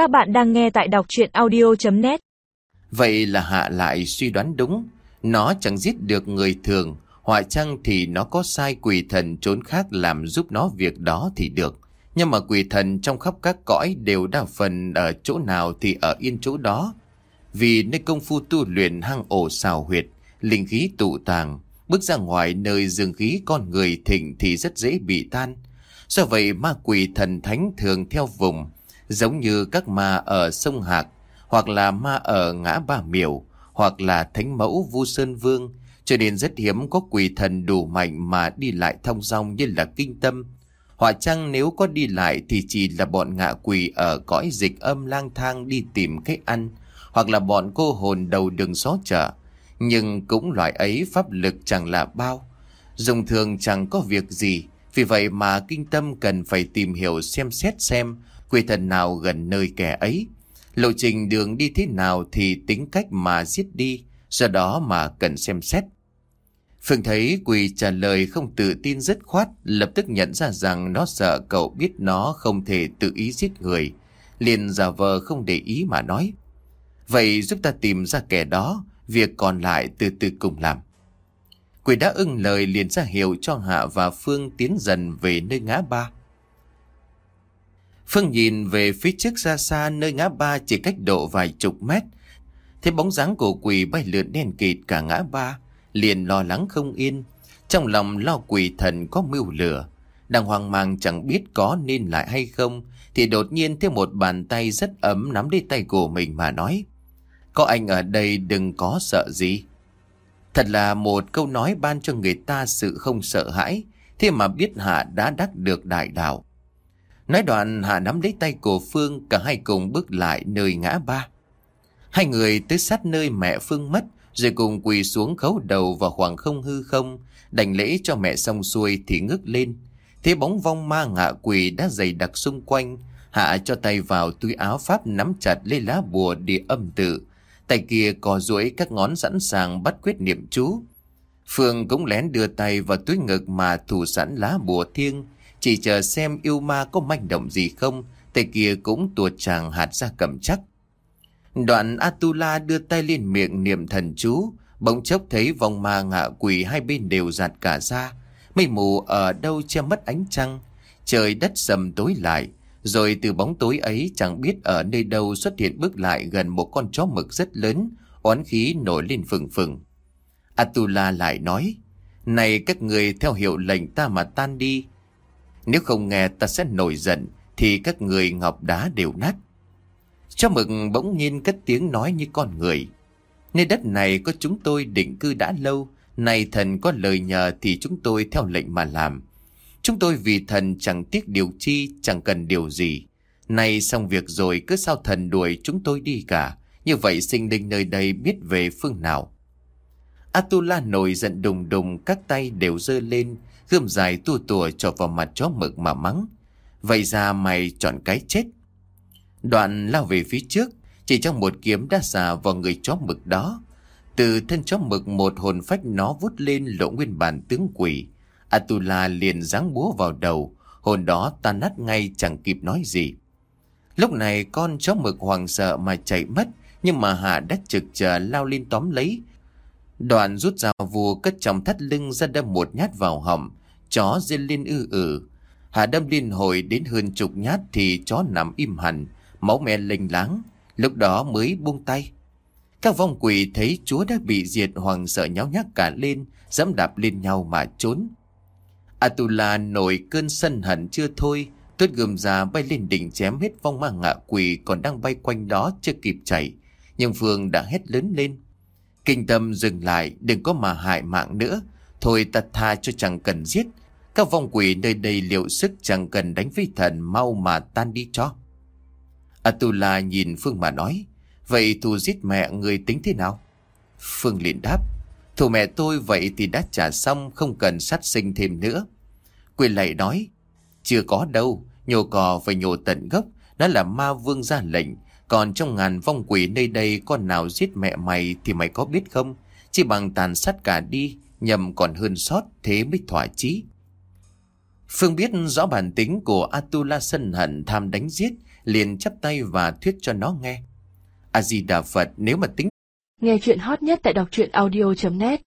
Các bạn đang nghe tại đọc chuyện audio.net Vậy là Hạ lại suy đoán đúng. Nó chẳng giết được người thường. Họa chăng thì nó có sai quỷ thần trốn khác làm giúp nó việc đó thì được. Nhưng mà quỷ thần trong khắp các cõi đều đa phần ở chỗ nào thì ở yên chỗ đó. Vì nơi công phu tu luyện hang ổ xào huyệt, linh khí tụ tàng, bước ra ngoài nơi dương khí con người thịnh thì rất dễ bị tan. Do vậy ma quỷ thần thánh thường theo vùng, giống như các ma ở sông Hạc, hoặc là ma ở ngã ba miểu, hoặc là thánh mẫu vu sơn vương, cho nên rất hiếm có quỷ thần đủ mạnh mà đi lại thông dong như là kinh tâm. Họa chăng nếu có đi lại thì chỉ là bọn ngạ quỷ ở cõi dịch âm lang thang đi tìm cái ăn, hoặc là bọn cô hồn đầu đường xó chợ. Nhưng cũng loại ấy pháp lực chẳng là bao. Dùng thường chẳng có việc gì, vì vậy mà kinh tâm cần phải tìm hiểu xem xét xem quỷ thần nào gần nơi kẻ ấy. Lộ trình đường đi thế nào thì tính cách mà giết đi, do đó mà cần xem xét. Phương thấy quỷ trả lời không tự tin dứt khoát, lập tức nhận ra rằng nó sợ cậu biết nó không thể tự ý giết người. Liền giả vờ không để ý mà nói. Vậy giúp ta tìm ra kẻ đó, việc còn lại từ từ cùng làm. Quỷ đã ưng lời liền ra hiệu cho Hạ và Phương tiến dần về nơi ngã ba. Phương nhìn về phía trước xa xa nơi ngã ba chỉ cách độ vài chục mét. Thấy bóng dáng của quỷ bay lượn đen kịt cả ngã ba, liền lo lắng không yên. Trong lòng lo quỷ thần có mưu lửa. Đang hoang mang chẳng biết có nên lại hay không, thì đột nhiên thấy một bàn tay rất ấm nắm lấy tay của mình mà nói. Có anh ở đây đừng có sợ gì. Thật là một câu nói ban cho người ta sự không sợ hãi, thế mà biết Hạ đã đắc được đại đạo. Nói đoạn Hạ nắm lấy tay của Phương, cả hai cùng bước lại nơi ngã ba. Hai người tới sát nơi mẹ Phương mất, rồi cùng quỳ xuống khấu đầu vào khoảng không hư không, đành lễ cho mẹ xong xuôi thì ngước lên. Thế bóng vong ma ngạ quỳ đã dày đặc xung quanh, Hạ cho tay vào túi áo pháp nắm chặt lấy lá bùa địa âm tự, Tay kia cò duỗi các ngón sẵn sàng bắt quyết niệm chú. Phương cũng lén đưa tay vào túi ngực mà thủ sẵn lá bùa thiêng. Chỉ chờ xem yêu ma có manh động gì không. Tay kia cũng tuột tràng hạt ra cầm chắc. Đoạn Atula đưa tay lên miệng niệm thần chú. Bỗng chốc thấy vòng ma ngạ quỷ hai bên đều giạt cả ra. Mây mù ở đâu che mất ánh trăng. Trời đất sầm tối lại. Rồi từ bóng tối ấy chẳng biết ở nơi đâu xuất hiện bước lại gần một con chó mực rất lớn, oán khí nổi lên phừng phừng. Atula lại nói, Này các người theo hiệu lệnh ta mà tan đi. Nếu không nghe ta sẽ nổi giận, thì các người ngọc đá đều nát. cho mừng bỗng nhiên cất tiếng nói như con người. Nơi đất này có chúng tôi định cư đã lâu, này thần có lời nhờ thì chúng tôi theo lệnh mà làm. Chúng tôi vì thần chẳng tiếc điều chi, chẳng cần điều gì. Nay xong việc rồi cứ sao thần đuổi chúng tôi đi cả. Như vậy sinh linh nơi đây biết về phương nào. Atula nổi giận đùng đùng, các tay đều dơ lên, gươm dài tua tùa cho vào mặt chó mực mà mắng. Vậy ra mày chọn cái chết. Đoạn lao về phía trước, chỉ trong một kiếm đã xà vào người chó mực đó. Từ thân chó mực một hồn phách nó vút lên lộ nguyên bản tướng quỷ. Atula liền giáng búa vào đầu, hồn đó tan nát ngay chẳng kịp nói gì. Lúc này con chó mực hoàng sợ mà chạy mất, nhưng mà Hạ đã trực chờ lao lên tóm lấy. Đoạn rút dao vua cất trong thắt lưng ra đâm một nhát vào họng, chó rên lên ư ừ. ử. hà đâm liên hồi đến hơn chục nhát thì chó nằm im hẳn, máu me lênh láng, lúc đó mới buông tay. Các vong quỷ thấy chúa đã bị diệt hoàng sợ nháo nhác cả lên, dẫm đạp lên nhau mà trốn. Atula nổi cơn sân hận chưa thôi, tuyết gươm già bay lên đỉnh chém hết vong ma ngạ quỷ còn đang bay quanh đó chưa kịp chạy. Nhưng Phương đã hét lớn lên. Kinh tâm dừng lại, đừng có mà hại mạng nữa. Thôi ta tha cho chẳng cần giết. Các vong quỷ nơi đây liệu sức chẳng cần đánh với thần mau mà tan đi cho. Atula nhìn Phương mà nói. Vậy thù giết mẹ người tính thế nào? Phương liền đáp. Thù mẹ tôi vậy thì đã trả xong không cần sát sinh thêm nữa. Quyền lại nói, chưa có đâu, nhổ cỏ phải nhổ tận gốc, đó là ma vương ra lệnh. Còn trong ngàn vong quỷ nơi đây con nào giết mẹ mày thì mày có biết không? Chỉ bằng tàn sát cả đi, nhầm còn hơn sót thế mới thỏa chí. Phương biết rõ bản tính của Atula sân hận tham đánh giết, liền chắp tay và thuyết cho nó nghe. A-di-đà Phật nếu mà tính Nghe chuyện hot nhất tại đọc truyện audio.net